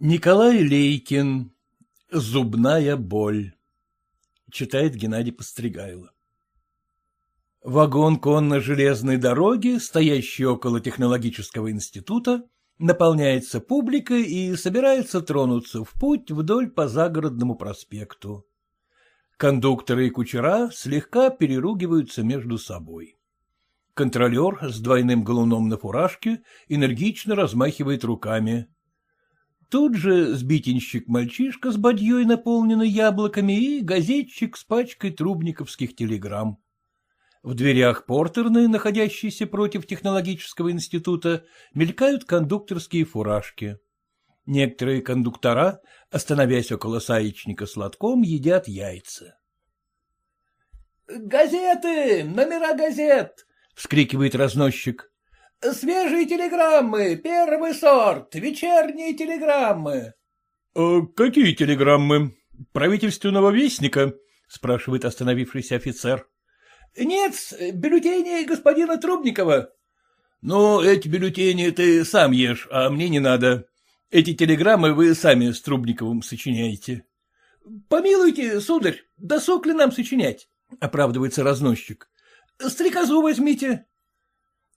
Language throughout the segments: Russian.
Николай Лейкин. Зубная боль. Читает Геннадий Постригайло. Вагон конно-железной дороги, стоящий около технологического института, наполняется публикой и собирается тронуться в путь вдоль по загородному проспекту. Кондукторы и кучера слегка переругиваются между собой. Контролер с двойным галуном на фуражке энергично размахивает руками. Тут же сбитенщик-мальчишка с бадьей, наполненной яблоками, и газетчик с пачкой трубниковских телеграмм. В дверях портерной, находящейся против технологического института, мелькают кондукторские фуражки. Некоторые кондуктора, остановясь около саечника с лотком, едят яйца. — Газеты! Номера газет! — вскрикивает разносчик. — Свежие телеграммы, первый сорт, вечерние телеграммы. «А — Какие телеграммы? Правительственного вестника? — спрашивает остановившийся офицер. — Нет, бюллетени господина Трубникова. — Ну, эти бюллетени ты сам ешь, а мне не надо. Эти телеграммы вы сами с Трубниковым сочиняете. — Помилуйте, сударь, досуг ли нам сочинять? — оправдывается разносчик. — Стрекозу возьмите.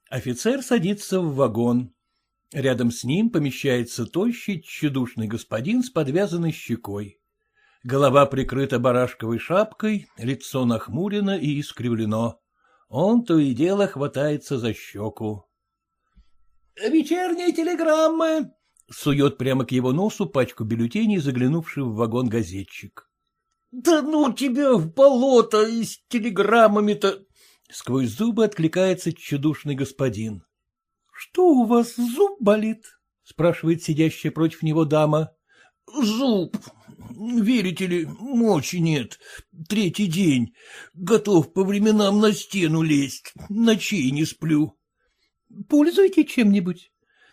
Офицер садится в вагон. Рядом с ним помещается тощий, тщедушный господин с подвязанной щекой. Голова прикрыта барашковой шапкой, лицо нахмурено и искривлено. Он то и дело хватается за щеку. — Вечерние телеграммы, — сует прямо к его носу пачку бюллетеней, заглянувший в вагон газетчик. — Да ну тебя в болото и с телеграммами-то! — сквозь зубы откликается тщедушный господин. — Что у вас, зуб болит? — спрашивает сидящая против него дама. — Зуб. Верите ли, мочи нет. Третий день. Готов по временам на стену лезть. Ночей не сплю. — Пользуйте чем-нибудь.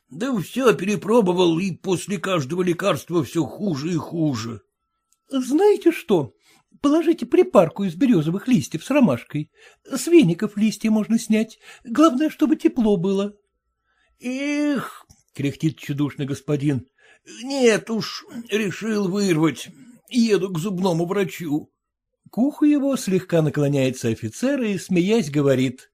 Да все перепробовал, и после каждого лекарства все хуже и хуже. — Знаете что? Положите припарку из березовых листьев с ромашкой. С веников листья можно снять. Главное, чтобы тепло было. — Эх, — кряхтит чудушный господин, — нет уж, решил вырвать. Еду к зубному врачу. К уху его слегка наклоняется офицер и, смеясь, говорит.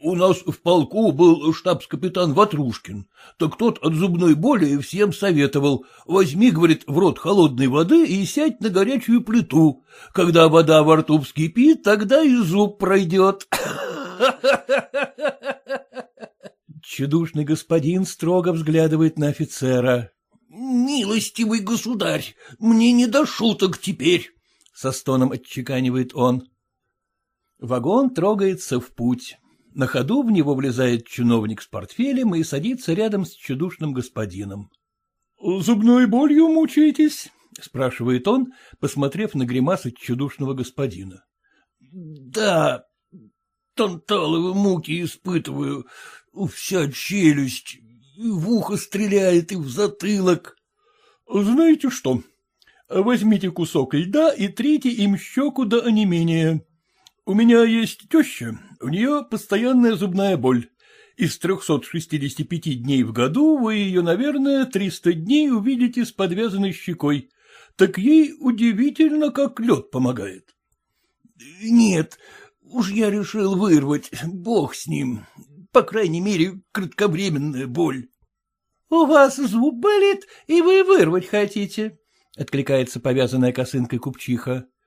У нас в полку был штабс-капитан Ватрушкин, так тот от зубной боли всем советовал. Возьми, говорит, в рот холодной воды и сядь на горячую плиту. Когда вода во рту вскипит, тогда и зуб пройдет. Чудушный господин строго взглядывает на офицера. — Милостивый государь, мне не до шуток теперь, — со стоном отчеканивает он. Вагон трогается в путь. На ходу в него влезает чиновник с портфелем и садится рядом с чудушным господином. — Зубной болью мучаетесь? — спрашивает он, посмотрев на гримасы чудушного господина. — Да, танталовые муки испытываю, вся челюсть, и в ухо стреляет, и в затылок. — Знаете что? Возьмите кусок льда и трите им щеку до онемения. У меня есть теща, у нее постоянная зубная боль. Из 365 дней в году вы ее, наверное, 300 дней увидите с подвязанной щекой. Так ей удивительно, как лед помогает. — Нет, уж я решил вырвать, бог с ним. По крайней мере, кратковременная боль. — У вас зуб болит, и вы вырвать хотите, — откликается повязанная косынкой купчиха. —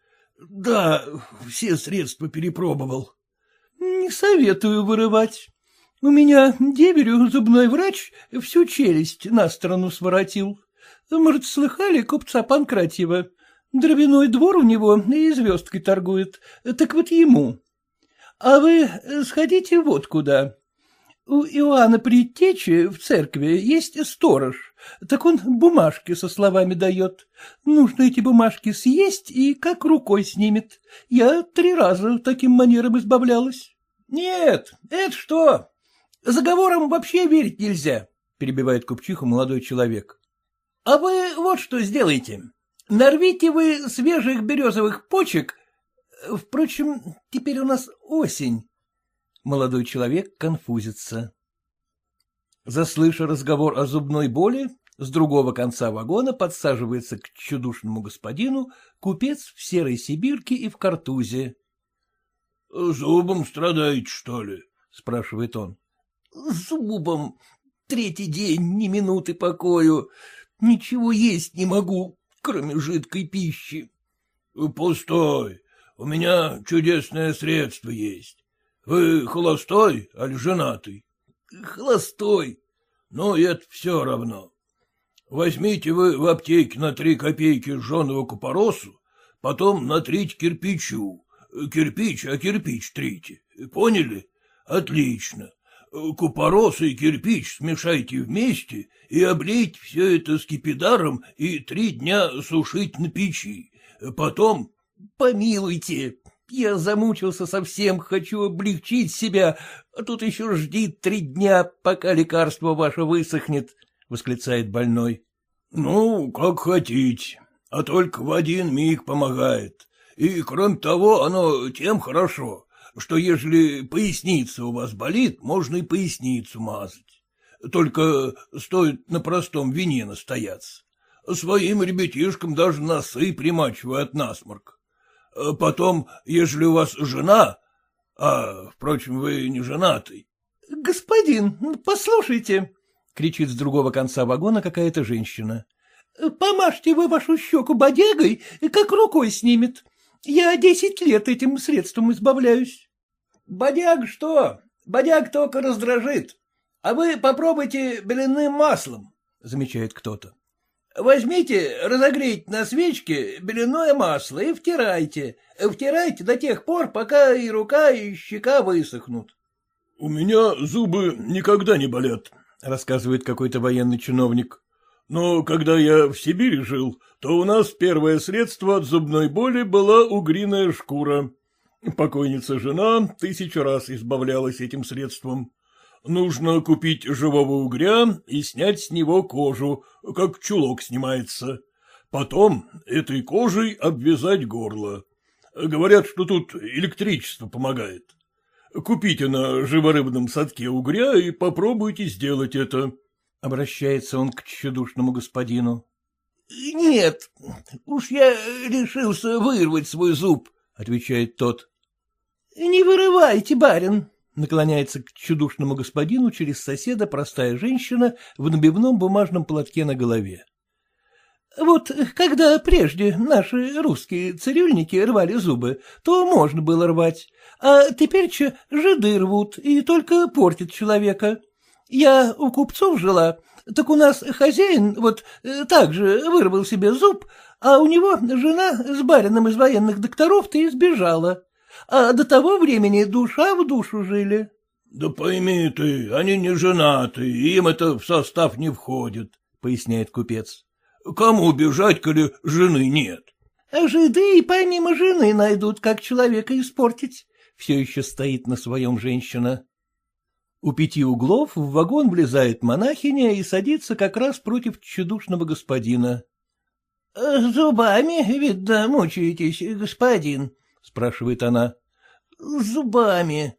Да, все средства перепробовал. — Не советую вырывать. У меня деверю зубной врач всю челюсть на сторону своротил. Может, слыхали купца Панкратьева? Дровяной двор у него и звездкой торгует. Так вот ему. А вы сходите вот куда. У Иоанна Предтечи в церкви есть сторож, так он бумажки со словами дает. Нужно эти бумажки съесть и как рукой снимет. Я три раза таким манером избавлялась. — Нет, это что? Заговорам вообще верить нельзя, — перебивает купчиху молодой человек. — А вы вот что сделаете. Нарвите вы свежих березовых почек. Впрочем, теперь у нас осень. Молодой человек конфузится. Заслыша разговор о зубной боли, С другого конца вагона подсаживается к чудушному господину купец в серой сибирке и в картузе. — Зубом страдаете, что ли? — спрашивает он. — Зубом. Третий день, ни минуты покою. Ничего есть не могу, кроме жидкой пищи. — Пустой. У меня чудесное средство есть. Вы холостой, аль женатый? — Холостой. — Ну, это все равно. Возьмите вы в аптеке на три копейки жженого купоросу, потом натрите кирпичу. Кирпич, а кирпич трите. Поняли? Отлично. Купорос и кирпич смешайте вместе и облейте все это скипидаром и три дня сушить на печи. Потом... — Помилуйте, я замучился совсем, хочу облегчить себя, а тут еще жди три дня, пока лекарство ваше высохнет, — восклицает больной. — Ну, как хотите, а только в один миг помогает. И, кроме того, оно тем хорошо, что ежели поясница у вас болит, можно и поясницу мазать. Только стоит на простом вине настояться. Своим ребятишкам даже носы примачивают насморк. Потом, ежели у вас жена, а, впрочем, вы не женатый. — Господин, послушайте, — кричит с другого конца вагона какая-то женщина. — Помажьте вы вашу щеку бодягой, как рукой снимет. Я десять лет этим средством избавляюсь. — Бодяг что? Бодяг только раздражит. А вы попробуйте беляным маслом, — замечает кто-то. Возьмите, разогрейте на свечке беляное масло и втирайте. Втирайте до тех пор, пока и рука, и щека высохнут. — У меня зубы никогда не болят, — рассказывает какой-то военный чиновник. Но когда я в Сибири жил, то у нас первое средство от зубной боли была угриная шкура. Покойница жена тысячу раз избавлялась этим средством. Нужно купить живого угря и снять с него кожу, как чулок снимается. Потом этой кожей обвязать горло. Говорят, что тут электричество помогает. Купите на живорыбном садке угря и попробуйте сделать это. Обращается он к чудушному господину. — Нет, уж я решился вырвать свой зуб, — отвечает тот. — Не вырывайте, барин, — наклоняется к чудушному господину через соседа простая женщина в набивном бумажном платке на голове. — Вот когда прежде наши русские цирюльники рвали зубы, то можно было рвать, а теперь че жиды рвут и только портят человека. Я у купцов жила, так у нас хозяин вот э, так же вырвал себе зуб, а у него жена с барином из военных докторов-то и сбежала. А до того времени душа в душу жили. — Да пойми ты, они не женаты, им это в состав не входит, — поясняет купец. — Кому бежать, коли жены нет? — А жиды и помимо жены найдут, как человека испортить. Все еще стоит на своем женщина. У пяти углов в вагон влезает монахиня и садится как раз против чудушного господина. — Зубами, видно, мучаетесь, господин? — спрашивает она. — Зубами.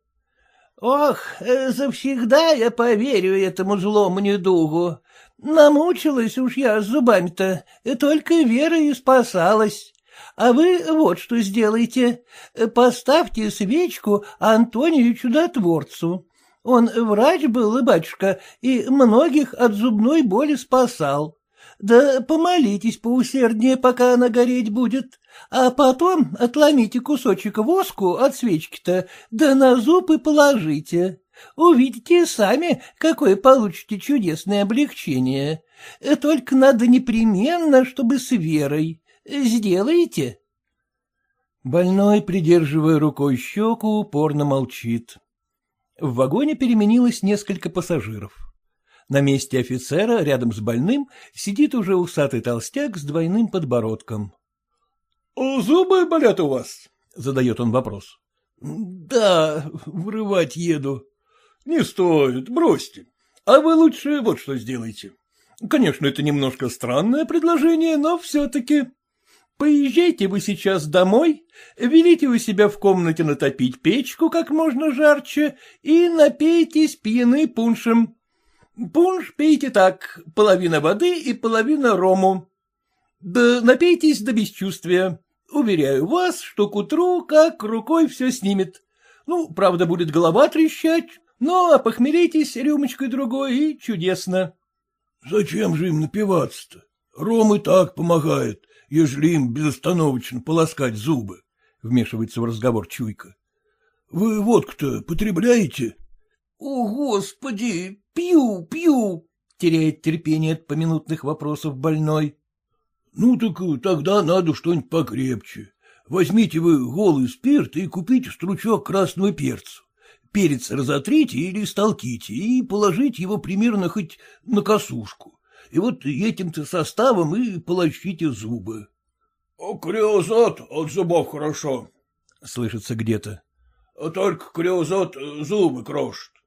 Ох, завсегда я поверю этому злому недугу. Намучилась уж я с зубами-то, только верой и спасалась. А вы вот что сделайте. Поставьте свечку Антонию Чудотворцу. Он врач был, батюшка, и многих от зубной боли спасал. Да помолитесь поусерднее, пока она гореть будет, а потом отломите кусочек воску от свечки-то, да на зуб и положите. Увидите сами, какое получите чудесное облегчение. Только надо непременно, чтобы с верой. Сделаете? Больной, придерживая рукой щеку, упорно молчит. В вагоне переменилось несколько пассажиров. На месте офицера, рядом с больным, сидит уже усатый толстяк с двойным подбородком. — Зубы болят у вас? — задает он вопрос. — Да, врывать еду. — Не стоит, бросьте. А вы лучше вот что сделайте. Конечно, это немножко странное предложение, но все-таки... Поезжайте вы сейчас домой, велите у себя в комнате натопить печку как можно жарче и напейтесь пьяны пуншем. Пунш пейте так, половина воды и половина рому. Да напейтесь до бесчувствия. Уверяю вас, что к утру как рукой все снимет. Ну, правда, будет голова трещать, но опохмелитесь рюмочкой другой и чудесно. — Зачем же им напиваться-то? Ром и так помогает, ежели им безостановочно полоскать зубы, — вмешивается в разговор Чуйка. — Вы водку-то потребляете? — О, господи, пью, пью, — теряет терпение от поминутных вопросов больной. — Ну так тогда надо что-нибудь покрепче. Возьмите вы голый спирт и купите стручок красного перца. Перец разотрите или столките и положите его примерно хоть на косушку. И вот этим-то составом и полощите зубы. — Криозот от зубов хорошо, — слышится где-то. — Только криозот зубы крошит. —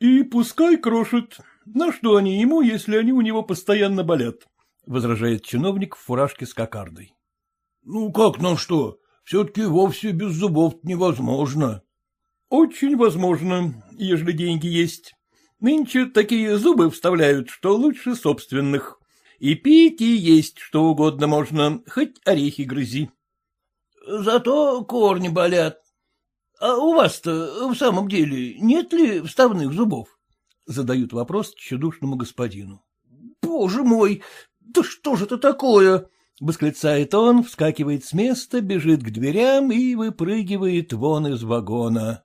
И пускай крошит. На что они ему, если они у него постоянно болят? — возражает чиновник в фуражке с кокардой. — Ну, как на что? Все-таки вовсе без зубов невозможно. — Очень возможно, ежели деньги есть. Нынче такие зубы вставляют, что лучше собственных. И пить, и есть что угодно можно, хоть орехи грызи. — Зато корни болят. А у вас-то в самом деле нет ли вставных зубов? — задают вопрос тщедушному господину. — Боже мой, да что же это такое? — восклицает он, вскакивает с места, бежит к дверям и выпрыгивает вон из вагона.